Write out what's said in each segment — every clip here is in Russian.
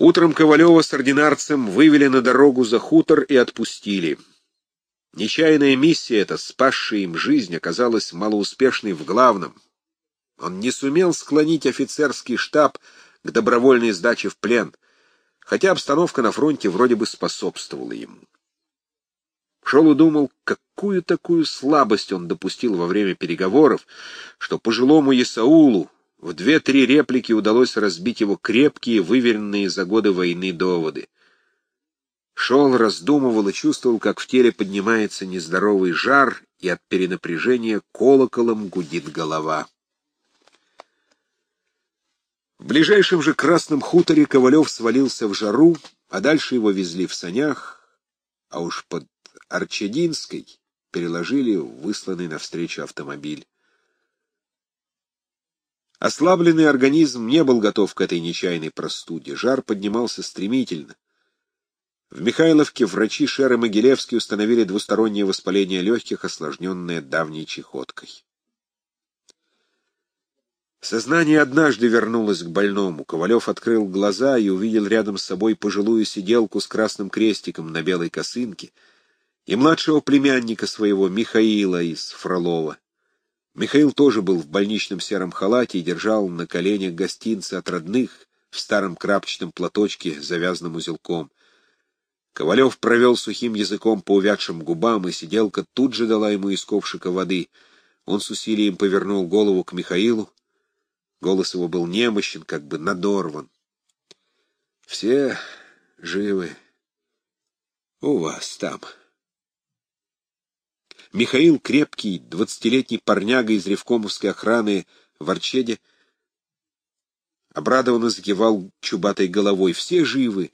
Утром Ковалева с ординарцем вывели на дорогу за хутор и отпустили. Нечаянная миссия эта, спасшая им жизнь, оказалась малоуспешной в главном. Он не сумел склонить офицерский штаб к добровольной сдаче в плен, хотя обстановка на фронте вроде бы способствовала ему. Шел и думал, какую такую слабость он допустил во время переговоров, что пожилому Исаулу, в две-три реплики удалось разбить его крепкие, выверенные за годы войны доводы. Шел, раздумывал и чувствовал, как в теле поднимается нездоровый жар, и от перенапряжения колоколом гудит голова. В ближайшем же красном хуторе Ковалев свалился в жару, а дальше его везли в санях, а уж под Арчединской переложили высланный навстречу автомобиль. Ослабленный организм не был готов к этой нечаянной простуде. Жар поднимался стремительно. В Михайловке врачи Шеры Могилевский установили двустороннее воспаление легких, осложненное давней чехоткой. Сознание однажды вернулось к больному. Ковалев открыл глаза и увидел рядом с собой пожилую сиделку с красным крестиком на белой косынке и младшего племянника своего, Михаила из Фролова. Михаил тоже был в больничном сером халате и держал на коленях гостинца от родных в старом крапчатом платочке, завязанном узелком. Ковалев провел сухим языком по увядшим губам, и сиделка тут же дала ему из ковшика воды. Он с усилием повернул голову к Михаилу. Голос его был немощен, как бы надорван. — Все живы у вас там. Михаил, крепкий, двадцатилетний парняга из ревкомовской охраны в Арчеде, обрадованно закивал чубатой головой. «Все живы,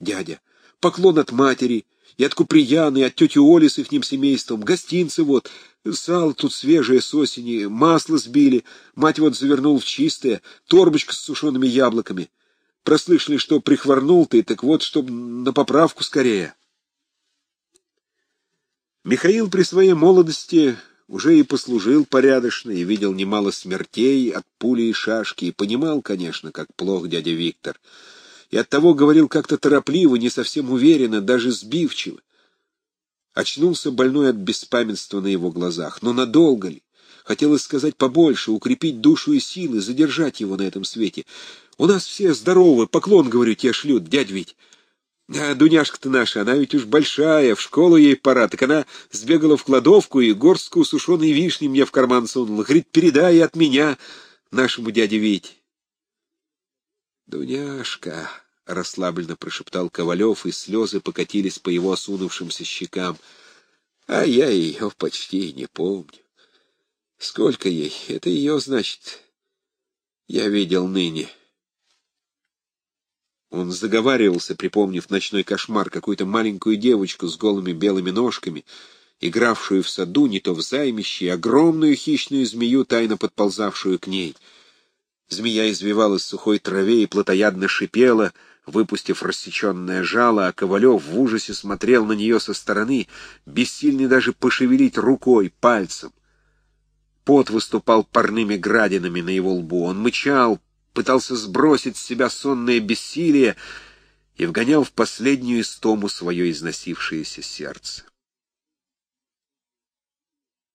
дядя. Поклон от матери, и от Куприяны, и от тети Оли с ихним семейством, гостинцы вот, сало тут свежее с осени, масло сбили, мать вот завернул в чистое, торбочка с сушеными яблоками. Прослышали, что прихворнул ты, так вот, чтоб на поправку скорее». Михаил при своей молодости уже и послужил порядочно, и видел немало смертей от пули и шашки, и понимал, конечно, как плох дядя Виктор, и оттого говорил как-то торопливо, не совсем уверенно, даже сбивчиво. Очнулся больной от беспамятства на его глазах, но надолго ли? Хотелось сказать побольше, укрепить душу и силы, задержать его на этом свете. У нас все здоровы, поклон, говорю, тебе шлют, дядь Вить. А Дуняшка-то наша, она ведь уж большая, в школу ей пора, так она сбегала в кладовку и горстку сушеной вишни мне в карман сунула. Говорит, передай от меня нашему дяде Вите. Дуняшка, — расслабленно прошептал Ковалев, и слезы покатились по его осунувшимся щекам. А я ее почти не помню. Сколько ей? Это ее, значит, я видел ныне. — он заговаривался, припомнив ночной кошмар, какую-то маленькую девочку с голыми белыми ножками, игравшую в саду, не то в займище, огромную хищную змею, тайно подползавшую к ней. Змея извивалась в сухой траве и плотоядно шипела, выпустив рассеченное жало, а Ковалев в ужасе смотрел на нее со стороны, бессильный даже пошевелить рукой, пальцем. Пот выступал парными градинами на его лбу. Он мычал, пытался сбросить с себя сонное бессилие и вгонял в последнюю истому свое износившееся сердце.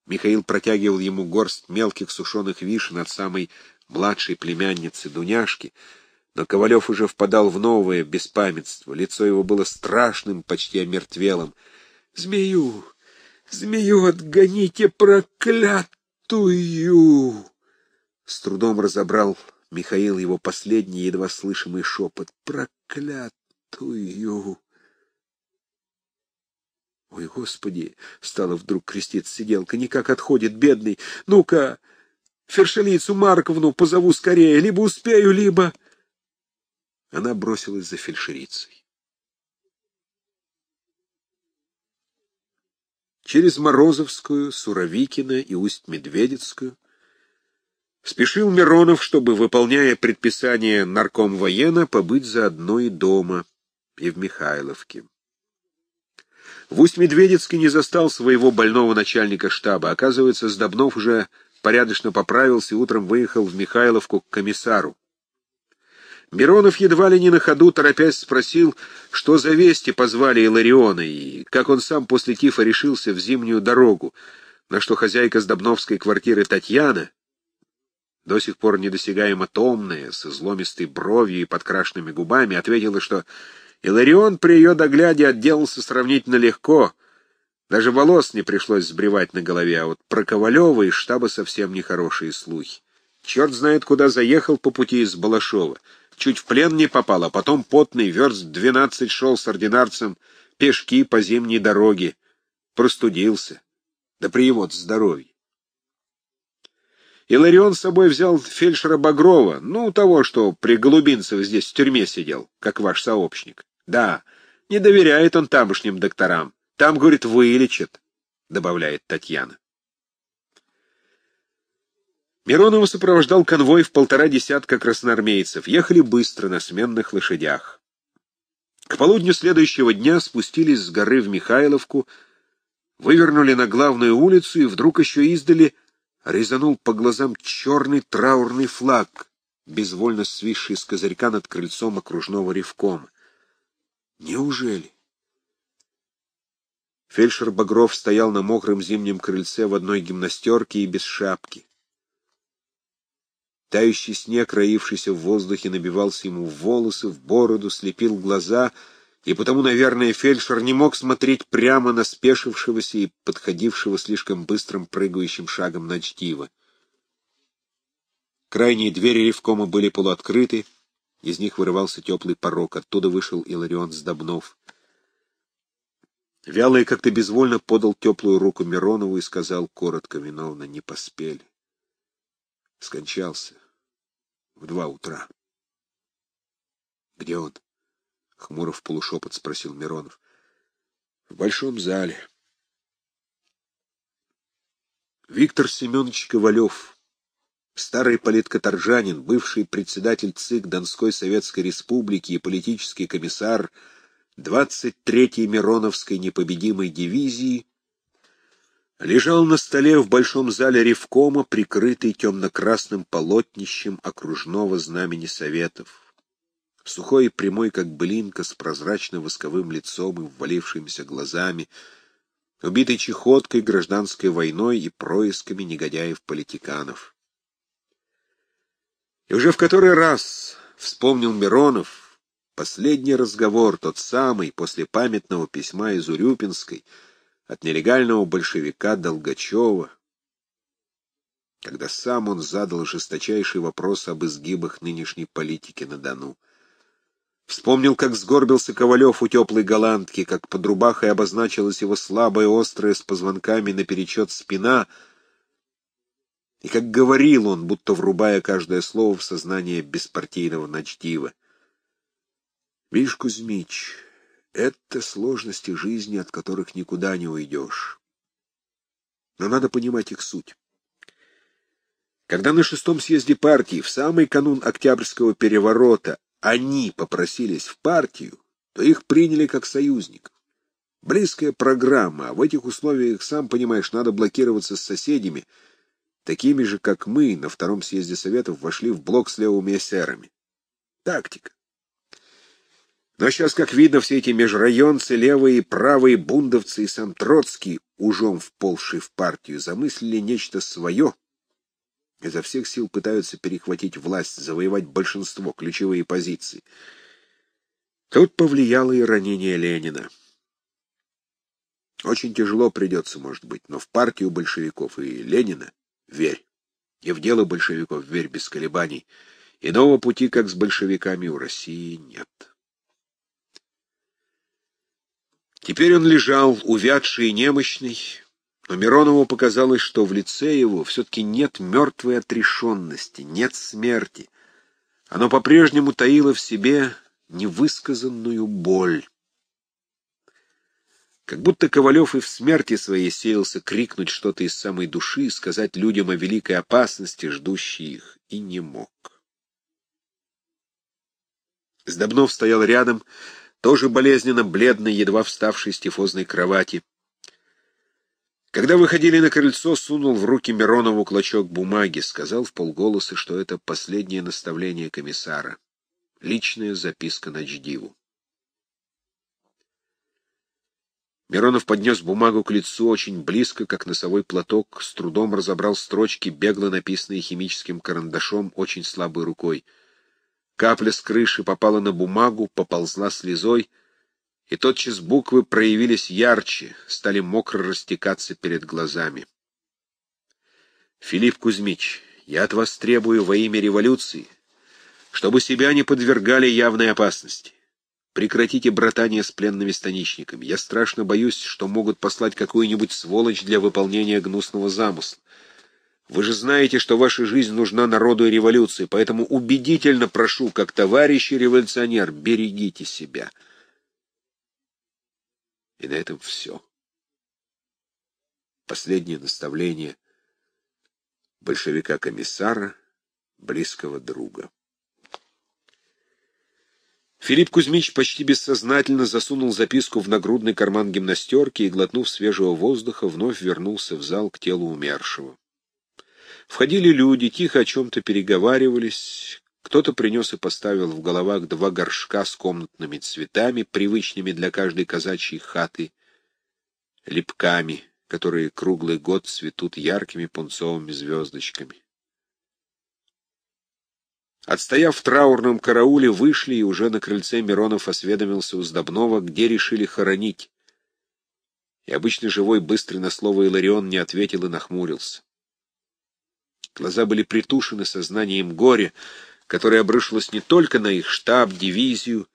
Михаил протягивал ему горсть мелких сушеных вишен от самой младшей племянницы Дуняшки, но Ковалев уже впадал в новое беспамятство. Лицо его было страшным, почти омертвелым. «Змею! Змею отгоните, проклятую!» С трудом разобрал Михаил его последний, едва слышимый шепот. «Проклятую!» «Ой, Господи!» — стала вдруг креститься сиделка. «Никак отходит, бедный! Ну-ка, Фершелицу Марковну позову скорее, либо успею, либо...» Она бросилась за фельдшерицей. Через Морозовскую, Суровикино и Усть-Медведицкую Спешил Миронов, чтобы, выполняя предписание нарком воена, побыть заодно и дома, и в Михайловке. В Усть-Медведецке не застал своего больного начальника штаба. Оказывается, Сдобнов уже порядочно поправился и утром выехал в Михайловку к комиссару. Миронов едва ли не на ходу, торопясь, спросил, что за вести позвали Илариона, и как он сам после Тифа решился в зимнюю дорогу, на что хозяйка сдобновской квартиры Татьяна, до сих пор недосягаемо томная, с изломистой бровью и подкрашенными губами, ответила, что Иларион при ее догляде отделался сравнительно легко, даже волос не пришлось сбривать на голове, а вот про Ковалева из штаба совсем нехорошие слухи. Черт знает, куда заехал по пути из Балашова. Чуть в плен не попал, а потом потный верст двенадцать шел с ординарцем пешки по зимней дороге. Простудился. Да при его здоровье. Иларион с собой взял фельдшера Багрова, ну, того, что при Голубинцево здесь в тюрьме сидел, как ваш сообщник. Да, не доверяет он тамошним докторам. Там, говорит, вылечат, — добавляет Татьяна. Миронова сопровождал конвой в полтора десятка красноармейцев. Ехали быстро на сменных лошадях. К полудню следующего дня спустились с горы в Михайловку, вывернули на главную улицу и вдруг еще издали резанул по глазам черный траурный флаг, безвольно свисший с козырька над крыльцом окружного ревкома. Неужели? Фельдшер Багров стоял на мокром зимнем крыльце в одной гимнастерке и без шапки. Тающий снег, роившийся в воздухе, набивался ему в волосы, в бороду, слепил глаза, и потому, наверное, фельдшер не мог смотреть прямо на спешившегося и подходившего слишком быстрым прыгающим шагом Ночтива. Крайние двери ревкома были полуоткрыты, из них вырывался теплый порог, оттуда вышел Иларион Сдобнов. Вяло и как-то безвольно подал теплую руку Миронову и сказал коротко, виновно, не поспели. Скончался в два утра. — Где он? — хмуро в полушепот спросил Миронов. — В большом зале. Виктор Семенович Ковалев, старый политкоторжанин, бывший председатель ЦИК Донской Советской Республики и политический комиссар 23-й Мироновской непобедимой дивизии, лежал на столе в большом зале Ревкома, прикрытый темно-красным полотнищем окружного знамени Советов. Сухой и прямой, как блинка, с прозрачно-восковым лицом и ввалившимися глазами, убитый чехоткой, гражданской войной и происками негодяев-политиканов. И уже в который раз вспомнил Миронов последний разговор, тот самый, после памятного письма из Урюпинской, от нелегального большевика Долгачева, когда сам он задал жесточайший вопрос об изгибах нынешней политики на Дону. Вспомнил, как сгорбился Ковалев у теплой голландки, как под рубахой обозначилась его слабая, острая, с позвонками наперечет спина, и как говорил он, будто врубая каждое слово в сознание беспартийного ночдива. «Видишь, Кузьмич, это сложности жизни, от которых никуда не уйдешь. Но надо понимать их суть. Когда на шестом съезде партии, в самый канун Октябрьского переворота, они попросились в партию, то их приняли как союзников. Близкая программа, а в этих условиях, сам понимаешь, надо блокироваться с соседями, такими же, как мы на втором съезде Советов вошли в блок с левыми эсерами. Тактика. Но сейчас, как видно, все эти межрайонцы, левые и правые бундовцы и сам Троцкий, ужом вползший в партию, замыслили нечто свое — изо всех сил пытаются перехватить власть, завоевать большинство, ключевые позиции. Тут повлияло и ранение Ленина. Очень тяжело придется, может быть, но в партию большевиков и Ленина верь. И в дело большевиков верь без колебаний. Иного пути, как с большевиками, у России нет. Теперь он лежал, увядший и немощный, но Миронову показалось, что в лице его все-таки нет мертвой отрешенности, нет смерти. Оно по-прежнему таило в себе невысказанную боль. Как будто Ковалев и в смерти своей сеялся крикнуть что-то из самой души, сказать людям о великой опасности, ждущей их, и не мог. Сдобнов стоял рядом, тоже болезненно бледный, едва вставший с тифозной кровати. Когда выходили на крыльцо, сунул в руки Миронову клочок бумаги, сказал в полголоса, что это последнее наставление комиссара. Личная записка Ночдиву. Миронов поднес бумагу к лицу очень близко, как носовой платок, с трудом разобрал строчки, бегло написанные химическим карандашом, очень слабой рукой. Капля с крыши попала на бумагу, поползла слезой, и тотчас буквы проявились ярче, стали мокро растекаться перед глазами. «Филипп Кузьмич, я от вас требую во имя революции, чтобы себя не подвергали явной опасности. Прекратите братание с пленными станичниками. Я страшно боюсь, что могут послать какую-нибудь сволочь для выполнения гнусного замысла. Вы же знаете, что ваша жизнь нужна народу и революции, поэтому убедительно прошу, как товарищ революционер, берегите себя. И на этом все. Последнее наставление большевика-комиссара, близкого друга. Филипп Кузьмич почти бессознательно засунул записку в нагрудный карман гимнастерки и, глотнув свежего воздуха, вновь вернулся в зал к телу умершего. Входили люди, тихо о чем-то переговаривались. Кто-то принес и поставил в головах два горшка с комнатными цветами, привычными для каждой казачьей хаты, лепками, которые круглый год цветут яркими пунцовыми звездочками. Отстояв в траурном карауле, вышли, и уже на крыльце Миронов осведомился у Сдобнова, где решили хоронить. И обычно живой, быстрый на слово Иларион не ответил и нахмурился. Глаза были притушены сознанием горя, которое обрушилось не только на их штаб, дивизию,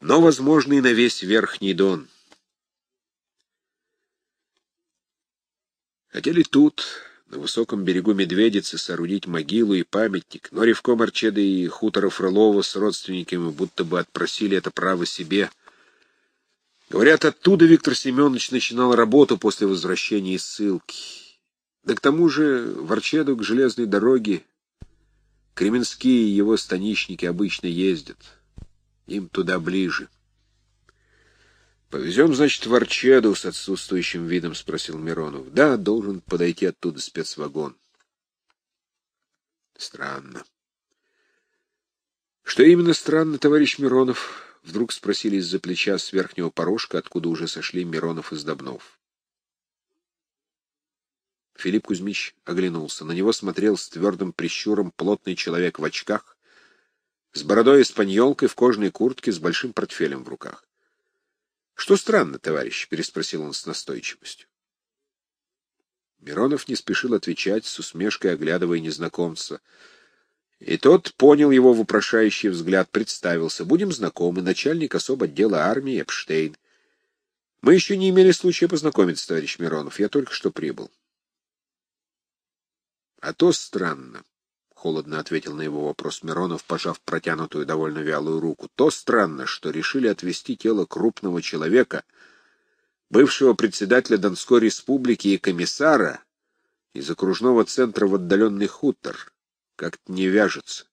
но, возможно, и на весь Верхний Дон. Хотели тут на высоком берегу Медведицы соорудить могилу и памятник, но Ревком Арчеда и хутора Фролова с родственниками будто бы отпросили это право себе. Говорят, оттуда Виктор Семенович начинал работу после возвращения из ссылки. Да к тому же в Арчеду к железной дороге Кременские его станичники обычно ездят. Им туда ближе. «Повезем, значит, в Арчеду с отсутствующим видом?» — спросил Миронов. «Да, должен подойти оттуда спецвагон». «Странно». «Что именно странно, товарищ Миронов?» — вдруг спросили из-за плеча с верхнего порожка, откуда уже сошли Миронов и Сдобнов. Филипп Кузьмич оглянулся. На него смотрел с твердым прищуром плотный человек в очках, с бородой и спаньолкой в кожаной куртке с большим портфелем в руках. — Что странно, товарищ? — переспросил он с настойчивостью. Миронов не спешил отвечать, с усмешкой оглядывая незнакомца. И тот понял его вопрошающий взгляд, представился. Будем знакомы, начальник особо отдела армии Эпштейн. Мы еще не имели случая познакомиться, товарищ Миронов. Я только что прибыл. А то странно. — холодно ответил на его вопрос Миронов, пожав протянутую довольно вялую руку. — То странно, что решили отвезти тело крупного человека, бывшего председателя Донской республики и комиссара, из окружного центра в отдаленный хутор. Как-то не вяжется.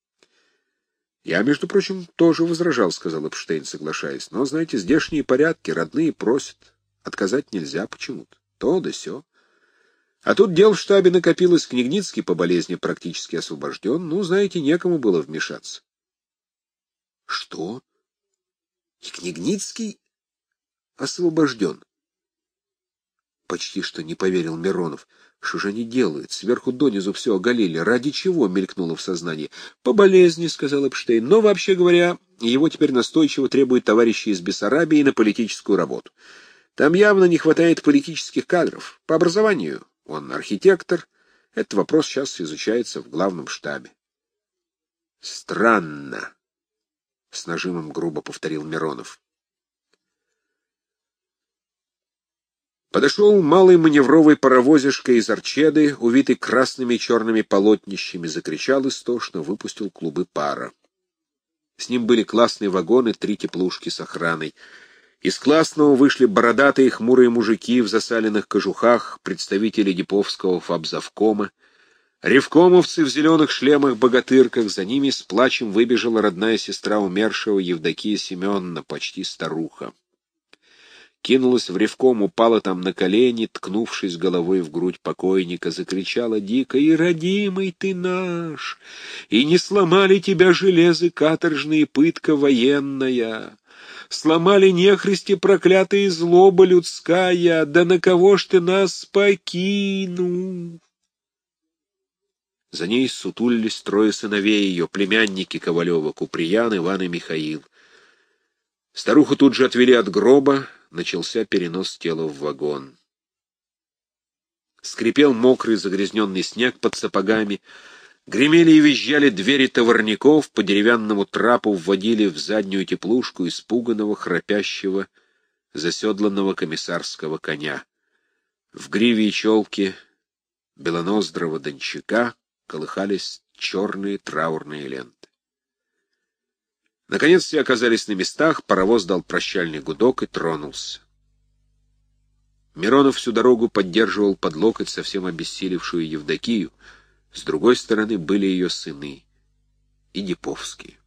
— Я, между прочим, тоже возражал, — сказал Эпштейн, соглашаясь. — Но, знаете, здешние порядки, родные просят. Отказать нельзя почему-то. То да сё. А тут дел в штабе накопилось, Княгницкий по болезни практически освобожден. Ну, знаете, некому было вмешаться. — Что? И Княгницкий освобожден? Почти что не поверил Миронов. Что же они делают? Сверху донизу все оголили. Ради чего? — мелькнуло в сознании. — По болезни, — сказал Эпштейн. Но, вообще говоря, его теперь настойчиво требуют товарищи из Бессарабии на политическую работу. Там явно не хватает политических кадров. По образованию он архитектор. Этот вопрос сейчас изучается в главном штабе. Странно, — с нажимом грубо повторил Миронов. Подошел малый маневровый паровозишка из Арчеды, увитый красными и черными полотнищами, закричал истошно, выпустил клубы пара. С ним были классные вагоны, три теплушки с охраной — из классного вышли бородатые хмурые мужики в засаленных кожухах, представители Деповского фабзавкома, ревкомовцы в зеленых шлемах-богатырках, за ними с плачем выбежала родная сестра умершего Евдокия Семеновна, почти старуха. кинулась в ревком, упала там на колени, ткнувшись головой в грудь покойника, закричала дико, «И родимый ты наш! И не сломали тебя железы каторжные пытка военная!» Сломали нехристи проклятые злоба людская, да на кого ж ты нас покинул? За ней сутулились трое сыновей ее, племянники Ковалева, Куприян, Иван и Михаил. Старуху тут же отвели от гроба, начался перенос тела в вагон. Скрипел мокрый загрязненный снег под сапогами, гремели и визжали двери товарников, по деревянному трапу вводили в заднюю теплушку испуганного, храпящего, заседланного комиссарского коня. В гриве и челке белоноздрого дончака колыхались черные траурные ленты. Наконец все оказались на местах, паровоз дал прощальный гудок и тронулся. Миронов всю дорогу поддерживал под локоть совсем обессилевшую Евдокию. С другой стороны были ее сыны и Деповские.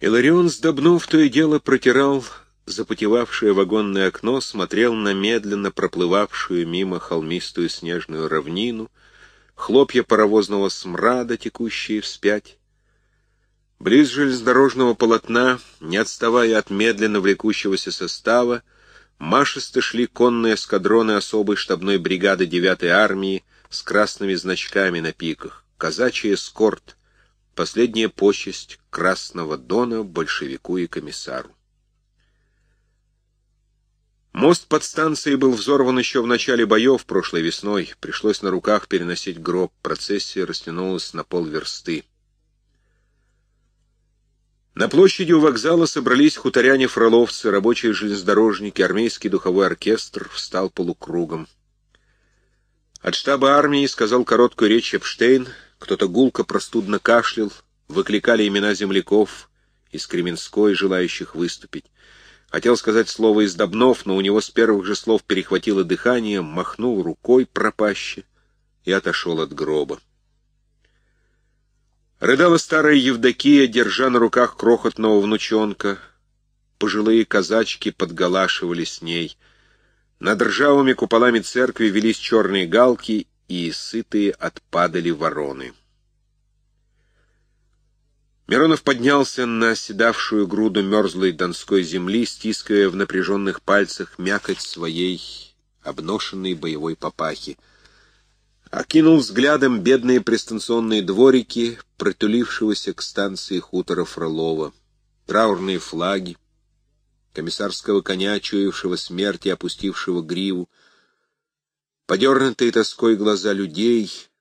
Иларион Сдобнов то и дело протирал запотевавшее вагонное окно, смотрел на медленно проплывавшую мимо холмистую снежную равнину, хлопья паровозного смрада, текущие вспять. Близ железнодорожного полотна, не отставая от медленно влекущегося состава, машисто шли конные эскадроны особой штабной бригады 9-й армии с красными значками на пиках, казачий эскорт, последняя почесть Красного Дона большевику и комиссару. Мост под станцией был взорван еще в начале боев прошлой весной. Пришлось на руках переносить гроб. Процессия растянулась на полверсты. На площади у вокзала собрались хуторяне-фроловцы, рабочие железнодорожники, армейский духовой оркестр встал полукругом. От штаба армии сказал короткую речь Эпштейн, кто-то гулко простудно кашлял, выкликали имена земляков из Кременской, желающих выступить. Хотел сказать слово из Добнов, но у него с первых же слов перехватило дыхание, махнул рукой пропаще и отошел от гроба. Рыдала старая Евдокия, держа на руках крохотного внучонка. Пожилые казачки подголашивали с ней. Над ржавыми куполами церкви велись черные галки, и сытые отпадали вороны. Миронов поднялся на седавшую груду мерзлой донской земли, стискивая в напряженных пальцах мякоть своей обношенной боевой папахи. Окинул взглядом бедные пристанционные дворики, протулившегося к станции хутора Фролова, траурные флаги, комиссарского коня, чуявшего смерть и опустившего гриву, подернутые тоской глаза людей —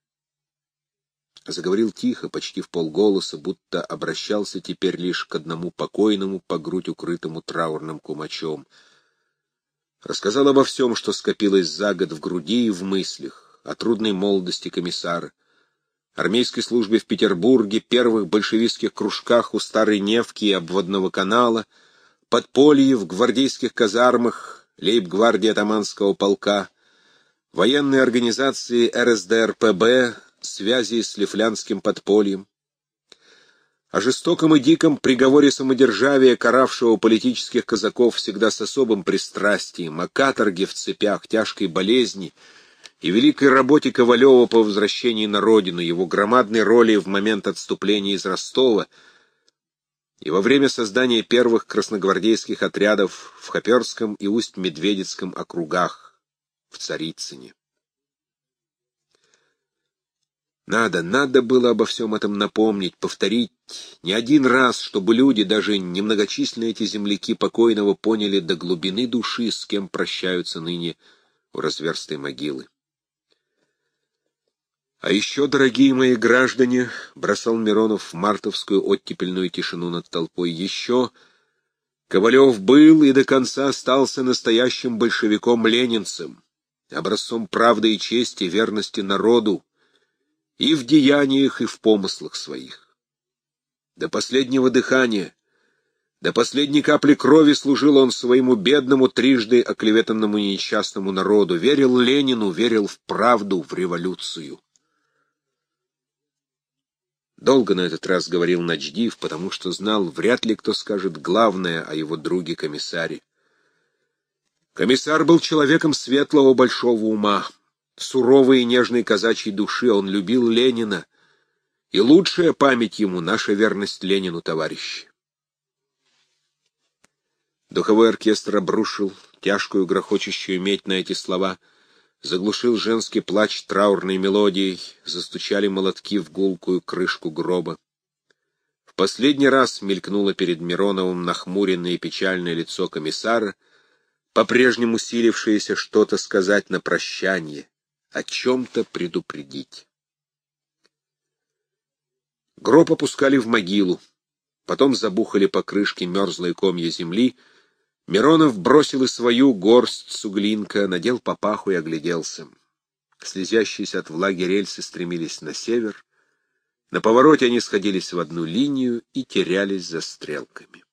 заговорил тихо, почти в полголоса, будто обращался теперь лишь к одному покойному, по грудь укрытому траурным кумачом. Рассказал обо всем, что скопилось за год в груди и в мыслях, о трудной молодости комиссара, армейской службе в Петербурге, первых большевистских кружках у Старой Невки и обводного канала, подполье в гвардейских казармах, лейб-гвардии атаманского полка, военной организации РСДРПБ, связи с лифлянским подпольем, о жестоком и диком приговоре самодержавия, каравшего политических казаков всегда с особым пристрастием, о каторге в цепях, тяжкой болезни и великой работе Ковалева по возвращении на родину, его громадной роли в момент отступления из Ростова и во время создания первых красногвардейских отрядов в Хоперском и Усть-Медведицком округах в Царицыне. Надо, надо было обо всем этом напомнить, повторить не один раз, чтобы люди, даже немногочисленные эти земляки покойного, поняли до глубины души, с кем прощаются ныне у разверстой могилы. А еще, дорогие мои граждане, бросал Миронов в мартовскую оттепельную тишину над толпой, еще Ковалев был и до конца остался настоящим большевиком-ленинцем, образцом правды и чести, верности народу, и в деяниях, и в помыслах своих. До последнего дыхания, до последней капли крови служил он своему бедному, трижды оклеветанному несчастному народу, верил Ленину, верил в правду, в революцию. Долго на этот раз говорил Начдив, потому что знал, вряд ли кто скажет главное о его друге-комиссаре. Комиссар был человеком светлого большого ума, суровой и нежной казачьей души, он любил Ленина, и лучшая память ему — наша верность Ленину, товарищи. Духовой оркестр обрушил тяжкую грохочущую медь на эти слова, заглушил женский плач траурной мелодией, застучали молотки в гулкую крышку гроба. В последний раз мелькнуло перед Мироновым нахмуренное и печальное лицо комиссара, по-прежнему силившееся что-то сказать на прощание, о чем-то предупредить. Гроб опускали в могилу, потом забухали по крышке мерзлые комья земли, Миронов бросил и свою горсть суглинка, надел папаху и огляделся. Слезящиеся от влаги рельсы стремились на север, на повороте они сходились в одну линию и терялись за стрелками.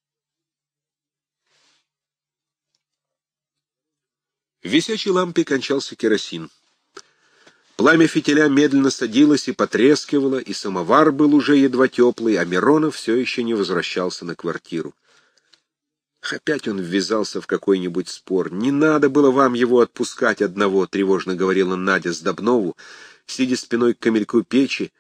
В висячей лампе кончался керосин. Пламя фитиля медленно садилось и потрескивало, и самовар был уже едва теплый, а Миронов все еще не возвращался на квартиру. Опять он ввязался в какой-нибудь спор. «Не надо было вам его отпускать одного», — тревожно говорила Надя Сдобнову, сидя спиной к камельку печи,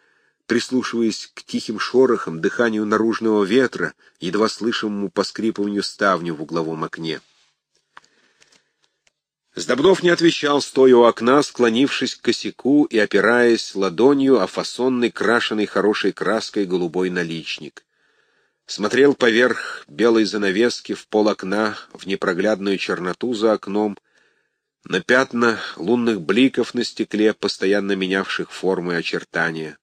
прислушиваясь к тихим шорохам, дыханию наружного ветра, едва слышимому поскрипыванию ставню в угловом окне. Сдобнов не отвечал, стоя у окна, склонившись к косяку и опираясь ладонью о фасонный, крашеный хорошей краской голубой наличник. Смотрел поверх белой занавески в пол окна, в непроглядную черноту за окном, на пятна лунных бликов на стекле, постоянно менявших формы и очертания.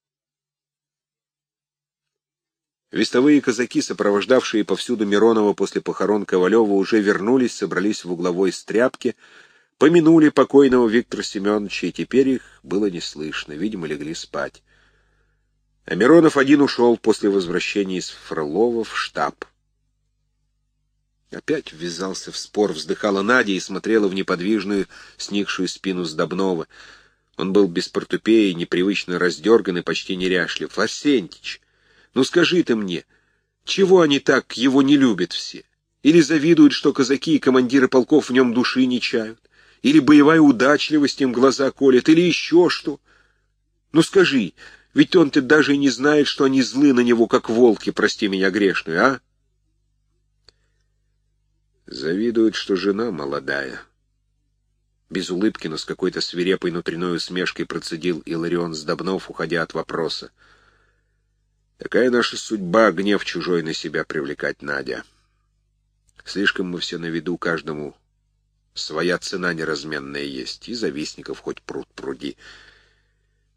Вестовые казаки, сопровождавшие повсюду Миронова после похорон Ковалева, уже вернулись, собрались в угловой стряпке, Помянули покойного Виктора Семеновича, и теперь их было не слышно, видимо, легли спать. А Миронов один ушел после возвращения из Фролова в штаб. Опять ввязался в спор, вздыхала Надя и смотрела в неподвижную, сникшую спину Сдобнова. Он был без портупеи, непривычно раздерган и почти неряшлив. «Арсентич, ну скажи ты мне, чего они так его не любят все? Или завидуют, что казаки и командиры полков в нем души не чают? или боевая удачливость им глаза колет, или еще что. Ну скажи, ведь он-то даже и не знает, что они злы на него, как волки, прости меня грешную, а? Завидует, что жена молодая. Без улыбки, но с какой-то свирепой внутренной усмешкой процедил Иларион Сдобнов, уходя от вопроса. Такая наша судьба — гнев чужой на себя привлекать, Надя. Слишком мы все на виду каждому Своя цена неразменная есть, и завистников хоть пруд пруди.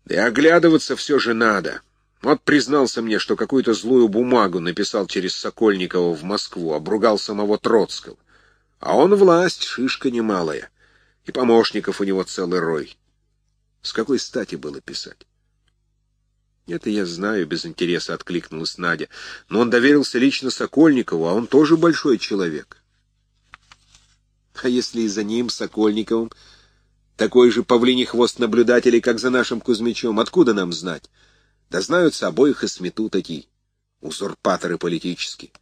Да и оглядываться все же надо. Вот признался мне, что какую-то злую бумагу написал через Сокольникова в Москву, обругал самого Троцкого. А он власть, шишка немалая, и помощников у него целый рой. С какой стати было писать? Это я знаю, без интереса откликнулась Надя. Но он доверился лично Сокольникову, а он тоже большой человек. А если и за ним, Сокольниковым, такой же павлиний хвост наблюдателей, как за нашим Кузьмичом, откуда нам знать? Да знаются обоих и смету такие, узурпаторы политические.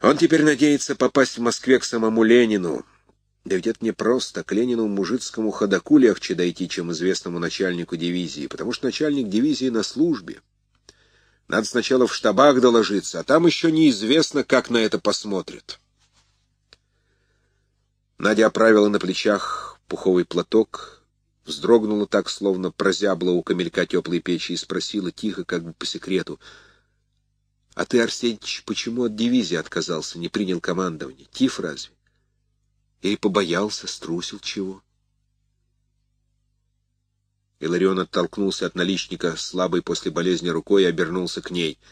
Он теперь надеется попасть в Москве к самому Ленину. Да ведь это не просто. К Ленину мужицкому ходаку легче дойти, чем известному начальнику дивизии, потому что начальник дивизии на службе. Надо сначала в штабах доложиться, а там еще неизвестно, как на это посмотрят. Надя оправила на плечах пуховый платок, вздрогнула так, словно прозябла у камелька теплой печи, и спросила тихо, как бы по секрету, «А ты, Арсеньевич, почему от дивизии отказался, не принял командование? Тиф разве? Или побоялся, струсил чего?» Иларион оттолкнулся от наличника слабой после болезни рукой и обернулся к ней —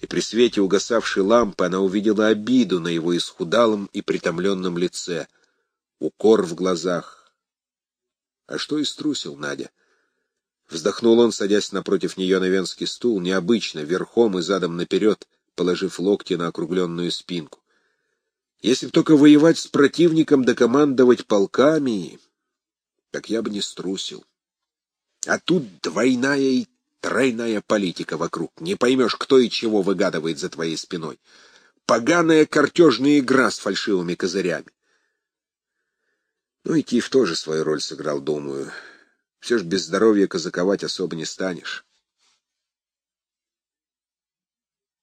и при свете угасавшей лампы она увидела обиду на его исхудалом и притомленном лице, укор в глазах. А что и струсил Надя? Вздохнул он, садясь напротив нее на венский стул, необычно, верхом и задом наперед, положив локти на округленную спинку. Если б только воевать с противником да командовать полками, так я бы не струсил. А тут двойная и Тройная политика вокруг. Не поймешь, кто и чего выгадывает за твоей спиной. Поганая картежная игра с фальшивыми козырями. Ну и Киев тоже свою роль сыграл, думаю. Все ж без здоровья казаковать особо не станешь.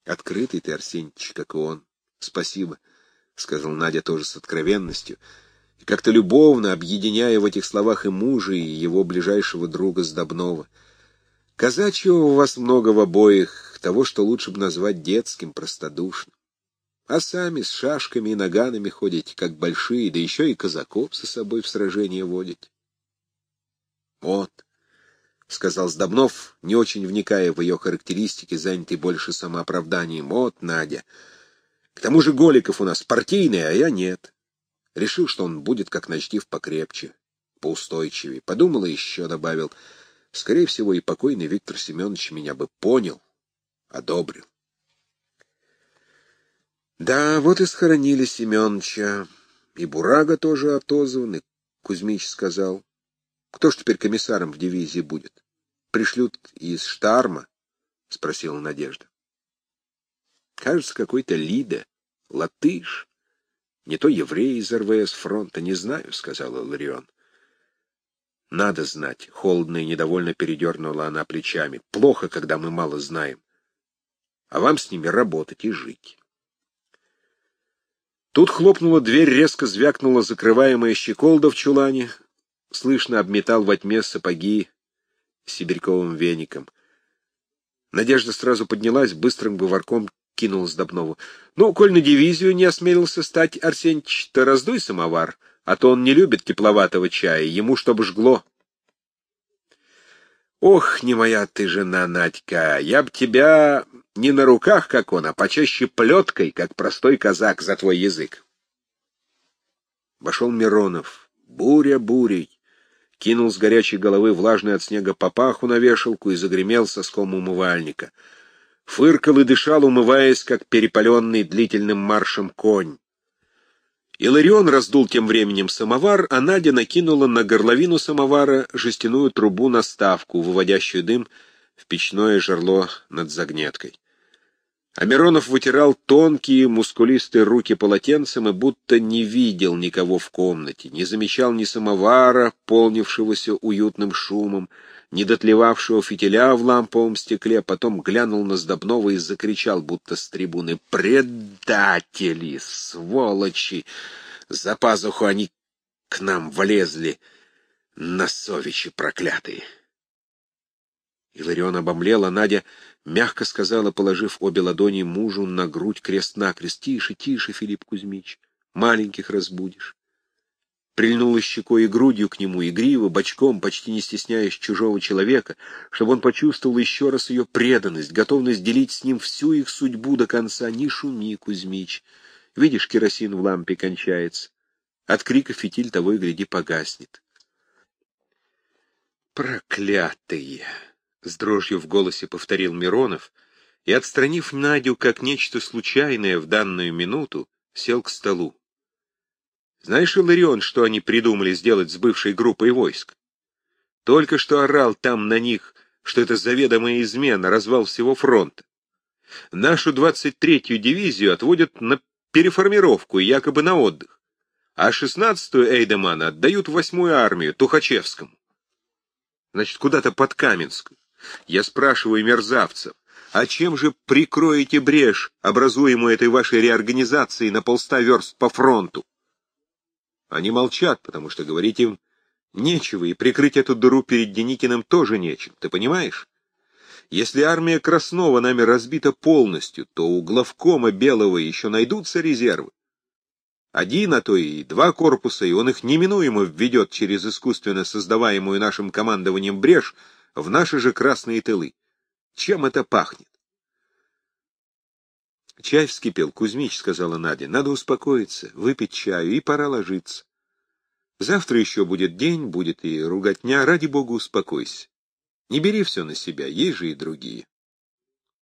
Открытый ты, Арсеньевич, как и он. Спасибо, — сказал Надя тоже с откровенностью, и как-то любовно объединяя в этих словах и мужа, и его ближайшего друга Сдобнова. Казачьего у вас много в обоих, того, что лучше бы назвать детским, простодушным. А сами с шашками и наганами ходите, как большие, да еще и казаков со собой в сражение водите. Вот, — сказал Сдобнов, не очень вникая в ее характеристики, занятый больше самооправданием. Вот, Надя. К тому же Голиков у нас партийный, а я нет. Решил, что он будет как начтив покрепче, поустойчивее. Подумал и еще добавил. Скорее всего, и покойный Виктор Семенович меня бы понял, одобрил. Да, вот и схоронили Семеновича. И Бурага тоже отозван, и Кузьмич сказал. Кто ж теперь комиссаром в дивизии будет? Пришлют из Штарма? — спросила Надежда. Кажется, какой-то Лида, латыш. Не то еврей из РВС фронта, не знаю, — сказала Ларион. Надо знать, — холодно и недовольно передернула она плечами. Плохо, когда мы мало знаем. А вам с ними работать и жить. Тут хлопнула дверь, резко звякнула закрываемая щеколда в чулане. Слышно обметал во тьме сапоги сибирьковым веником. Надежда сразу поднялась, быстрым говорком кинулась Добнову. — Ну, коль на дивизию не осмелился стать, Арсеньич, то раздуй самовар, а то он не любит тепловатого чая, ему чтобы жгло. — Ох, не моя ты жена, Надька, я б тебя не на руках, как он, а почаще плеткой, как простой казак, за твой язык. Вошел Миронов. Буря бурей. Кинул с горячей головы влажный от снега папаху на вешалку и загремел соском умывальника. Фыркал и дышал, умываясь, как перепаленный длительным маршем конь. Иларион раздул тем временем самовар, а Надя накинула на горловину самовара жестяную трубу-наставку, выводящую дым в печное жерло над загнеткой. А Миронов вытирал тонкие, мускулистые руки полотенцем и будто не видел никого в комнате, не замечал ни самовара, полнившегося уютным шумом, ни дотлевавшего фитиля в ламповом стекле, потом глянул на Сдобнова и закричал, будто с трибуны, «Предатели! Сволочи! За пазуху они к нам влезли, носовичи проклятые!» Иларион обомлел, а Надя мягко сказала, положив обе ладони мужу на грудь крест-накрест, «Тише, тише, Филипп Кузьмич, маленьких разбудишь». Прильнула щекой и грудью к нему, игриво, бочком, почти не стесняясь чужого человека, чтобы он почувствовал еще раз ее преданность, готовность делить с ним всю их судьбу до конца. Не шуми, Кузьмич. Видишь, керосин в лампе кончается. От крика фитиль того и гляди погаснет. Проклятые! с дрожью в голосе повторил Миронов и, отстранив Надю как нечто случайное в данную минуту, сел к столу. Знаешь, Иларион, что они придумали сделать с бывшей группой войск? Только что орал там на них, что это заведомая измена, развал всего фронта. Нашу 23-ю дивизию отводят на переформировку якобы на отдых, а 16-ю Эйдемана отдают в 8-ю армию, Тухачевскому. Значит, куда-то под Каменскую. Я спрашиваю мерзавцев, а чем же прикроете брешь, образуемую этой вашей реорганизацией на полста верст по фронту? Они молчат, потому что говорить им нечего, и прикрыть эту дыру перед Деникиным тоже нечем, ты понимаешь? Если армия Краснова нами разбита полностью, то у главкома Белого еще найдутся резервы. Один, а то и два корпуса, и он их неминуемо введет через искусственно создаваемую нашим командованием брешь, в наши же красные тылы. Чем это пахнет? Чай вскипел. Кузьмич, — сказала Надя, — надо успокоиться, выпить чаю, и пора ложиться. Завтра еще будет день, будет и руготня. Ради бога, успокойся. Не бери все на себя, есть же и другие.